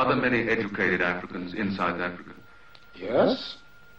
Are there many educated Africans inside Africa? Yes.